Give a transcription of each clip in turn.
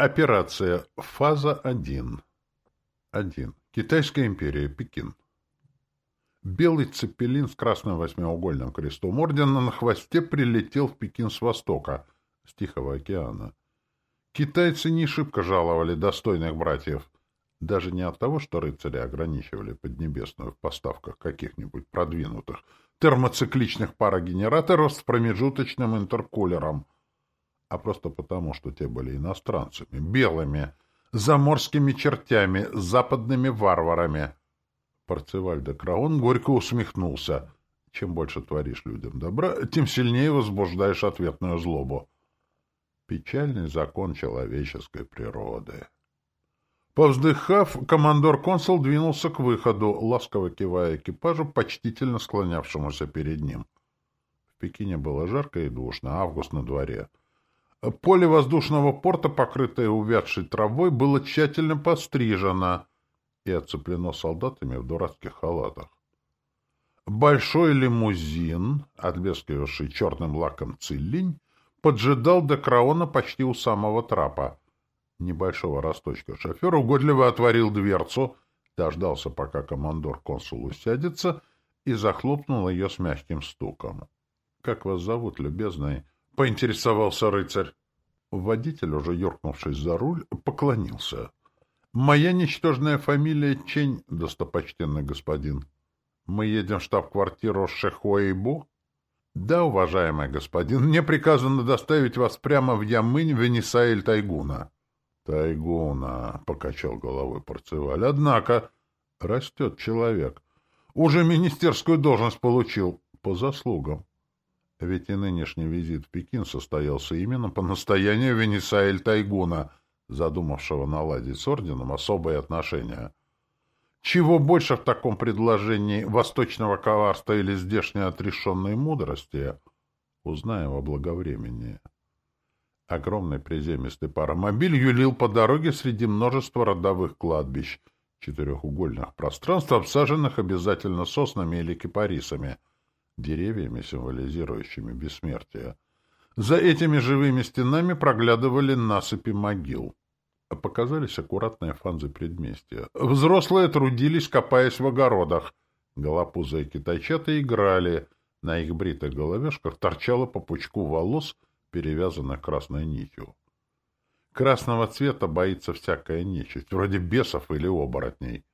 Операция. Фаза 1. 1. Китайская империя. Пекин. Белый цепелин с красным восьмиугольным крестом ордена на хвосте прилетел в Пекин с востока, с Тихого океана. Китайцы не шибко жаловали достойных братьев. Даже не от того, что рыцари ограничивали Поднебесную в поставках каких-нибудь продвинутых термоцикличных парогенераторов с промежуточным интеркулером — а просто потому, что те были иностранцами, белыми, заморскими чертями, западными варварами. Парцеваль де Краон горько усмехнулся. Чем больше творишь людям добра, тем сильнее возбуждаешь ответную злобу. Печальный закон человеческой природы. Повздыхав, командор-консул двинулся к выходу, ласково кивая экипажу, почтительно склонявшемуся перед ним. В Пекине было жарко и душно, август на дворе — Поле воздушного порта, покрытое увядшей травой, было тщательно пострижено и оцеплено солдатами в дурацких халатах. Большой лимузин, отблескивавший черным лаком цилинь, поджидал до краона почти у самого трапа. Небольшого росточка шофер угодливо отворил дверцу, дождался, пока командор-консул усядется, и захлопнул ее с мягким стуком. — Как вас зовут, любезный? — поинтересовался рыцарь. Водитель, уже юркнувшись за руль, поклонился. — Моя ничтожная фамилия Чень, достопочтенный господин. Мы едем в штаб-квартиру Шехуэйбу? — Да, уважаемый господин, мне приказано доставить вас прямо в Ямынь, Венесаэль Тайгуна. — Тайгуна, — покачал головой Порцеваль. — Однако растет человек. Уже министерскую должность получил по заслугам. Ведь и нынешний визит в Пекин состоялся именно по настоянию Венесаэль Тайгуна, задумавшего наладить с орденом особые отношения. Чего больше в таком предложении восточного коварства или здешней отрешенной мудрости, узнаем во благовремении. Огромный приземистый паромобиль юлил по дороге среди множества родовых кладбищ, четырехугольных пространств, обсаженных обязательно соснами или кипарисами — деревьями, символизирующими бессмертие. За этими живыми стенами проглядывали насыпи могил. Показались аккуратные фанзы предместья. Взрослые трудились, копаясь в огородах. Голопузые китайчата играли. На их бритых головешках торчало по пучку волос, перевязанных красной нитью. Красного цвета боится всякая нечисть, вроде бесов или оборотней.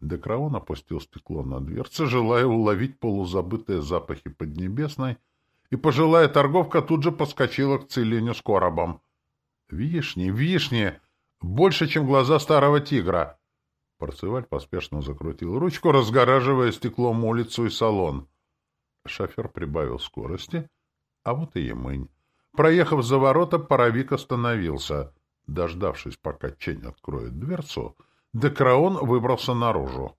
Декраон опустил стекло на дверцы, желая уловить полузабытые запахи Поднебесной, и пожилая торговка тут же подскочила к Целине с коробом. «Вишни, вишни! Больше, чем глаза старого тигра!» Парцеваль поспешно закрутил ручку, разгораживая стеклом улицу и салон. Шофер прибавил скорости, а вот и Емынь. Проехав за ворота, паровик остановился. Дождавшись, пока Чень откроет дверцу, — Декраон выбрался наружу.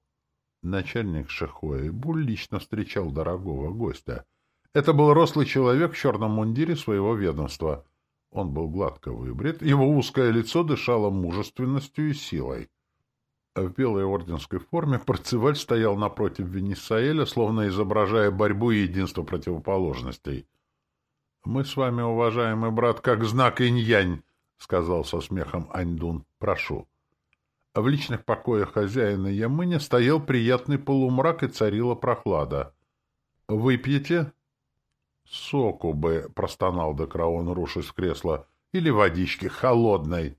Начальник Шехуэйбу лично встречал дорогого гостя. Это был рослый человек в черном мундире своего ведомства. Он был гладко выбрит, его узкое лицо дышало мужественностью и силой. В белой орденской форме Парцеваль стоял напротив Венесаэля, словно изображая борьбу и единство противоположностей. — Мы с вами, уважаемый брат, как знак инь-янь, — сказал со смехом Аньдун. — Прошу. В личных покоях хозяина Ямыня стоял приятный полумрак и царила прохлада. «Выпьете?» «Соку бы», — простонал Декраон, рушась в кресло, — «или водички холодной».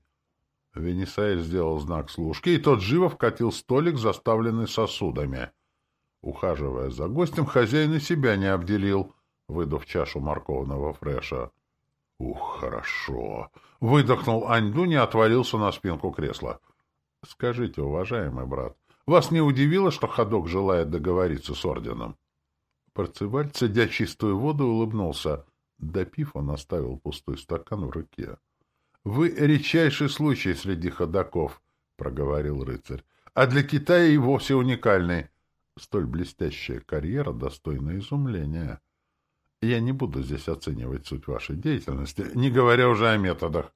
Венесаэль сделал знак служки, и тот живо вкатил столик, заставленный сосудами. Ухаживая за гостем, хозяин и себя не обделил, выдав чашу морковного фреша. «Ух, хорошо!» — выдохнул Аньдунь и отвалился на спинку кресла. Скажите, уважаемый брат, вас не удивило, что ходок желает договориться с орденом? Парцеваль, цедя чистую воду, улыбнулся. Допив, он оставил пустой стакан в руке. — Вы редчайший случай среди ходоков, — проговорил рыцарь. — А для Китая и вовсе уникальный. Столь блестящая карьера достойна изумления. Я не буду здесь оценивать суть вашей деятельности, не говоря уже о методах.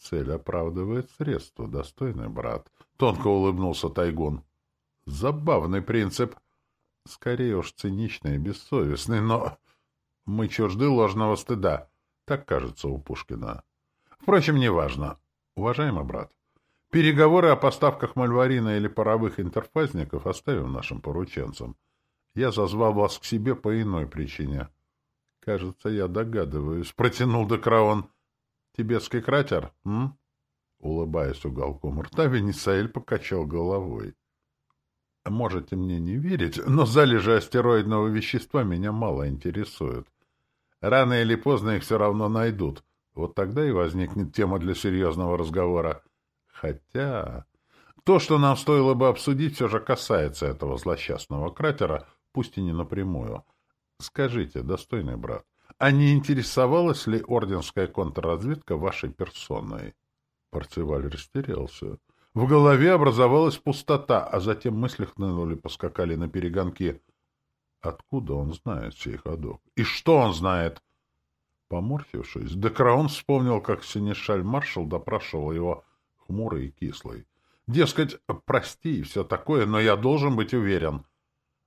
Цель оправдывает средства, достойный брат. Тонко улыбнулся Тайгун. Забавный принцип. Скорее уж циничный и бессовестный, но... Мы чужды ложного стыда. Так кажется у Пушкина. Впрочем, неважно. Уважаемый брат, переговоры о поставках мальварина или паровых интерфазников оставим нашим порученцам. Я зазвал вас к себе по иной причине. Кажется, я догадываюсь. Протянул Декраон. Тибетский кратер, м? Улыбаясь уголком рта, Венесаэль покачал головой. Можете мне не верить, но залежи астероидного вещества меня мало интересуют. Рано или поздно их все равно найдут. Вот тогда и возникнет тема для серьезного разговора. Хотя... То, что нам стоило бы обсудить, все же касается этого злосчастного кратера, пусть и не напрямую. Скажите, достойный брат, а не интересовалась ли орденская контрразведка вашей персоной? Парцеваль растерялся. В голове образовалась пустота, а затем мысли хнынули, поскакали на перегонки. Откуда он знает сей ходок? И что он знает? Поморщившись, Декраун вспомнил, как синешаль-маршал допрашивал его хмурый и кислый. Дескать, прости и все такое, но я должен быть уверен.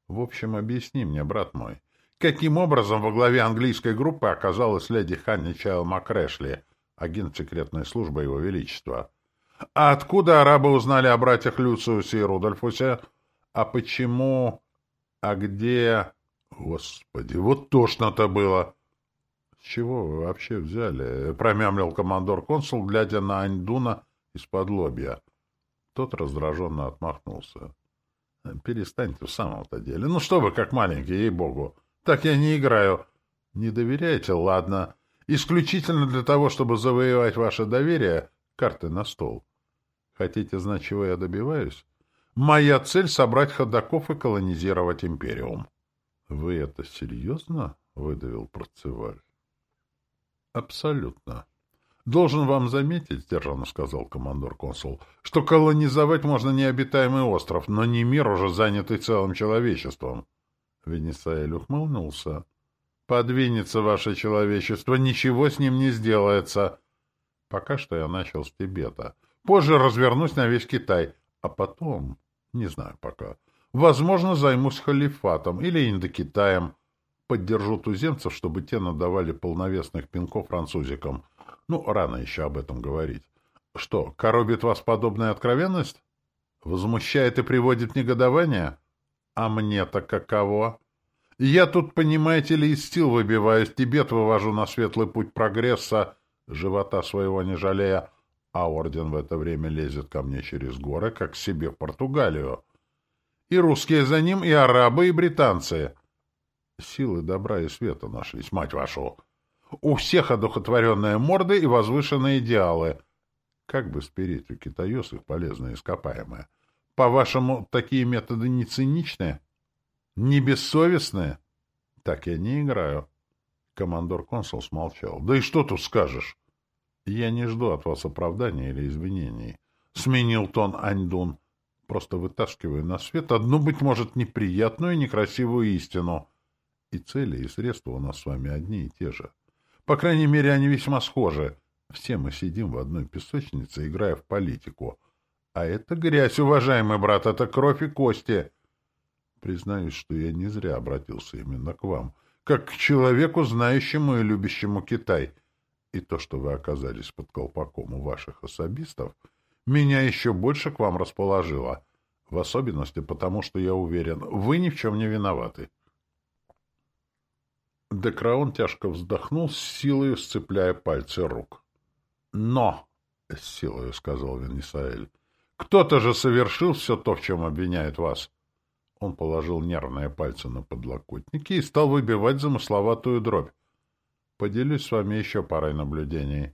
В общем, объясни мне, брат мой, каким образом во главе английской группы оказалась леди Ханни Чайл Макрэшли, агент секретной службы Его Величества? А откуда арабы узнали о братьях Люциусе и Рудольфусе? А почему... А где... Господи, вот тошно-то было! — С чего вы вообще взяли? — промямлил командор-консул, глядя на Аньдуна из-под лобья. Тот раздраженно отмахнулся. — Перестаньте в самом-то деле. Ну что вы, как маленький, ей-богу. Так я не играю. Не доверяете? Ладно. Исключительно для того, чтобы завоевать ваше доверие, карты на стол. Хотите знать, чего я добиваюсь? Моя цель — собрать ходаков и колонизировать империум. — Вы это серьезно? — выдавил Процеваль. — Абсолютно. — Должен вам заметить, — сдержанно сказал командор-консул, — что колонизовать можно необитаемый остров, но не мир, уже занятый целым человечеством. Венесаэль ухмыльнулся. — Подвинется ваше человечество, ничего с ним не сделается. Пока что я начал с Тибета. Позже развернусь на весь Китай, а потом, не знаю пока, возможно, займусь халифатом или Индокитаем. Поддержу туземцев, чтобы те надавали полновесных пинков французикам. Ну, рано еще об этом говорить. Что, коробит вас подобная откровенность? Возмущает и приводит негодование? А мне-то каково? Я тут, понимаете ли, из сил выбиваюсь, Тибет вывожу на светлый путь прогресса, живота своего не жалея, а орден в это время лезет ко мне через горы, как к себе в Португалию. И русские за ним, и арабы, и британцы. Силы добра и света нашлись, мать вашу. У всех одухотворенные морды и возвышенные идеалы. Как бы спереть у китаёс полезные ископаемые? По-вашему, такие методы не циничные? Не бессовестные? Так я не играю. Командор-консул смолчал. Да и что тут скажешь? Я не жду от вас оправдания или извинений. Сменил тон Аньдун. Просто вытаскиваю на свет одну, быть может, неприятную и некрасивую истину. И цели, и средства у нас с вами одни и те же. По крайней мере, они весьма схожи. Все мы сидим в одной песочнице, играя в политику. А это грязь, уважаемый брат, это кровь и кости. Признаюсь, что я не зря обратился именно к вам, как к человеку, знающему и любящему Китай. И то, что вы оказались под колпаком у ваших особистов, меня еще больше к вам расположило. В особенности потому, что я уверен, вы ни в чем не виноваты. Декраон тяжко вздохнул, с силой сцепляя пальцы рук. «Но!» — с силой сказал Венесаэль. «Кто-то же совершил все то, в чем обвиняют вас!» Он положил нервные пальцы на подлокотники и стал выбивать замысловатую дробь. Поделюсь с вами еще парой наблюдений.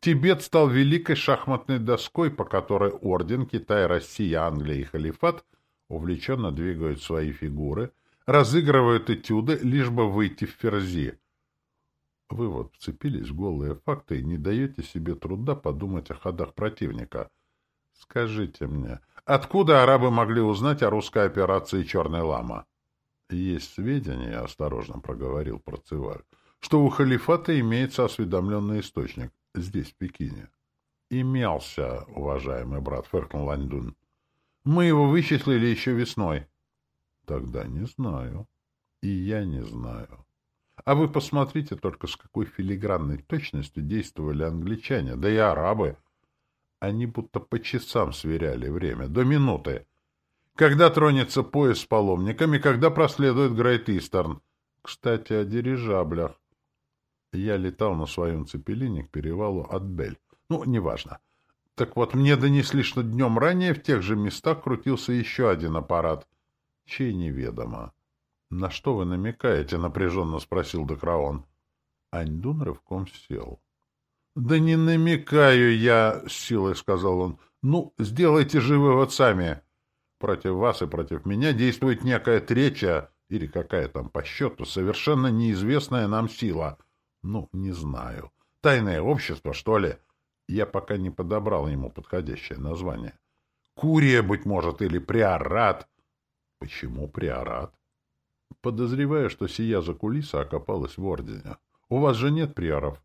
Тибет стал великой шахматной доской, по которой Орден, Китай, Россия, Англия и Халифат увлеченно двигают свои фигуры, разыгрывают этюды, лишь бы выйти в ферзи. Вы вот вцепились в голые факты и не даете себе труда подумать о ходах противника. Скажите мне, откуда арабы могли узнать о русской операции «Черный лама»? Есть сведения, — осторожно проговорил Процеваль, — что у халифата имеется осведомленный источник здесь, в Пекине. Имелся, уважаемый брат, — фыркнул Ланьдун. Мы его вычислили еще весной. Тогда не знаю. И я не знаю. А вы посмотрите только, с какой филигранной точностью действовали англичане, да и арабы. Они будто по часам сверяли время, до минуты. Когда тронется поезд с паломниками, когда проследует Грейт Истерн. Кстати, о дирижаблях. Я летал на своем цепелине к перевалу от Бель. Ну, неважно. Так вот, мне донесли, что днем ранее в тех же местах крутился еще один аппарат. Чей неведомо. — На что вы намекаете? — напряженно спросил Декраон. Аньдун рывком сел. — Да не намекаю я, — с силой сказал он. — Ну, сделайте же вывод сами. Против вас и против меня действует некая третья, или какая там по счету, совершенно неизвестная нам сила. Ну, не знаю. Тайное общество, что ли? Я пока не подобрал ему подходящее название. Курия, быть может, или приорат. Почему приорат? Подозреваю, что сия за кулиса окопалась в ордене. У вас же нет приоров.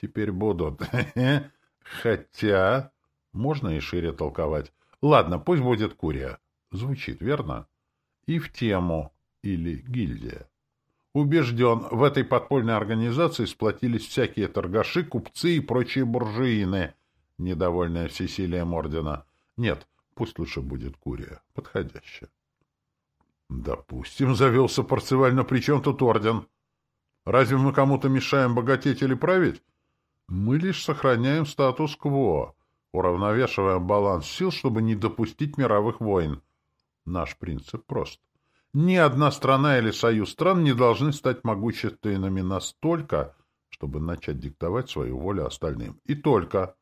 Теперь будут. Хотя... Можно и шире толковать. Ладно, пусть будет Курия. Звучит, верно? И в тему. Или гильдия. Убежден, в этой подпольной организации сплотились всякие торгаши, купцы и прочие буржуины, недовольные всесилием ордена. Нет, пусть лучше будет Курия. Подходящая. Допустим, завелся Парцеваль, но при чем тут орден? Разве мы кому-то мешаем богатеть или править? Мы лишь сохраняем статус-кво, уравновешиваем баланс сил, чтобы не допустить мировых войн. Наш принцип прост. Ни одна страна или союз стран не должны стать могущественными настолько, чтобы начать диктовать свою волю остальным. И только.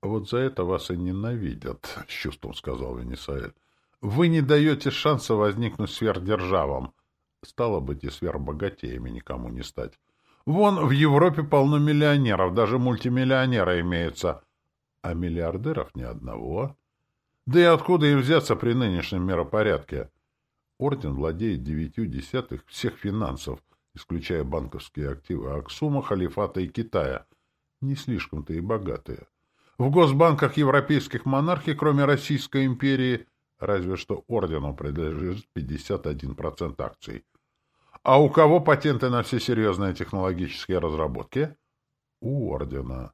Вот за это вас и ненавидят, — с чувством сказал Венесаэль. Вы не даете шанса возникнуть сверхдержавам. Стало быть, и сверхбогатеями никому не стать. Вон, в Европе полно миллионеров, даже мультимиллионеры имеются. А миллиардеров ни одного. Да и откуда им взяться при нынешнем миропорядке? Орден владеет девятью десятых всех финансов, исключая банковские активы Аксума, Халифата и Китая. Не слишком-то и богатые. В госбанках европейских монархий, кроме Российской империи, разве что ордену принадлежит 51% акций. А у кого патенты на все серьезные технологические разработки? У ордена.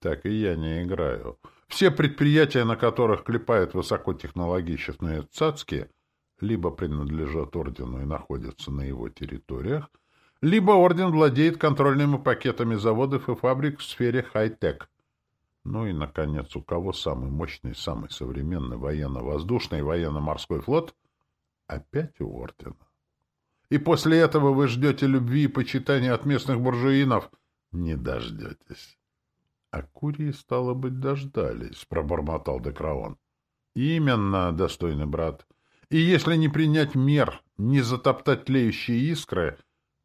Так и я не играю. Все предприятия, на которых клепают высокотехнологичные цацки, либо принадлежат ордену и находятся на его территориях, либо орден владеет контрольными пакетами заводов и фабрик в сфере хай-тек. Ну и, наконец, у кого самый мощный, самый современный военно-воздушный и военно-морской флот? Опять у ордена. И после этого вы ждете любви и почитания от местных буржуинов? Не дождетесь. А Курии, стало быть, дождались, — пробормотал Декраон. Именно, достойный брат. И если не принять мер, не затоптать тлеющие искры,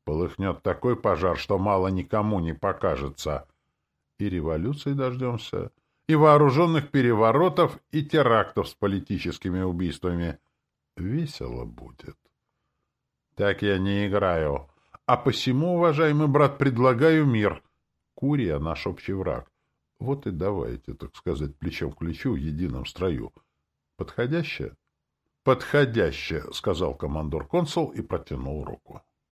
полыхнет такой пожар, что мало никому не покажется — и революции дождемся, и вооруженных переворотов, и терактов с политическими убийствами. Весело будет. Так я не играю. А посему, уважаемый брат, предлагаю мир. Курия — наш общий враг. Вот и давайте, так сказать, плечом к плечу в едином строю. Подходяще? Подходяще, — сказал командор-консул и протянул руку.